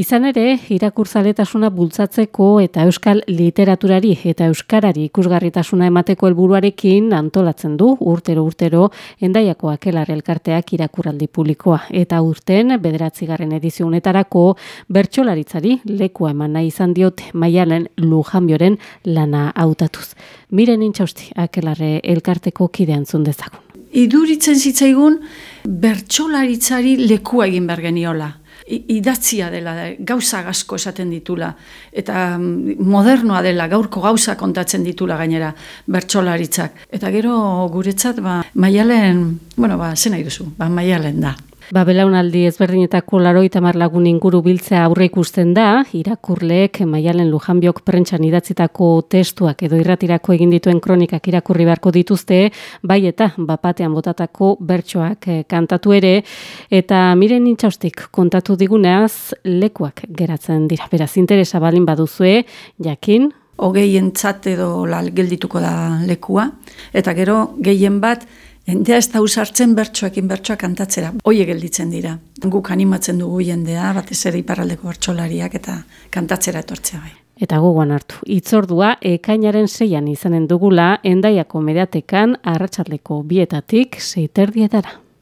Izan ere, irakurzaletasuna bultzatzeko eta euskal literaturari eta euskarari ikusgarritasuna emateko helburuarekin antolatzen du urtero urtero endaiako akelar elkarteak irakurraldi publikoa. Eta urten, bederatzigarren edizionetarako bertsolaritzari lekua eman nahi izan diote maialen lujanbioren lana hautatuz. Miren intxausti akelarre elkarteko kidean zundezagun. Iduritzen zitzaigun bertsolaritzari lekua egin bergeniola idatzia dela, gauza asko esaten ditula, eta mm, modernoa dela, gaurko gauza kontatzen ditula gainera, bertsolaritzak. Eta gero guretzat, ba, maialen, bueno, ba, zena iruzu, ba, maialen da. Ba, belaunaldi ezberdinetako laro itamar lagun inguru biltzea aurre ikusten da, irakurleek maialen lujanbiok prentxan idatzitako testuak edo irratirako egin dituen kronikak irakurri beharko dituzte, bai eta bapatean botatako bertsoak eh, kantatu ere, eta miren nintxaustik kontatu diguneaz lekuak geratzen dira. Beraz, interesa balin baduzue, jakin, hogei entzat edo geldituko da lekua, eta gero gehien bat Jendea ez da usartzen bertsoekin bertsoak kantatzera. Hoie gelditzen dira. Guk animatzen dugu jendea, batez ere iparraldeko bertsolariak eta kantatzera etortzea bai. Eta gogoan hartu, itzordua ekainaren zeian izanen dugula, endaiako mediatekan arratsaldeko bietatik seiterdietara.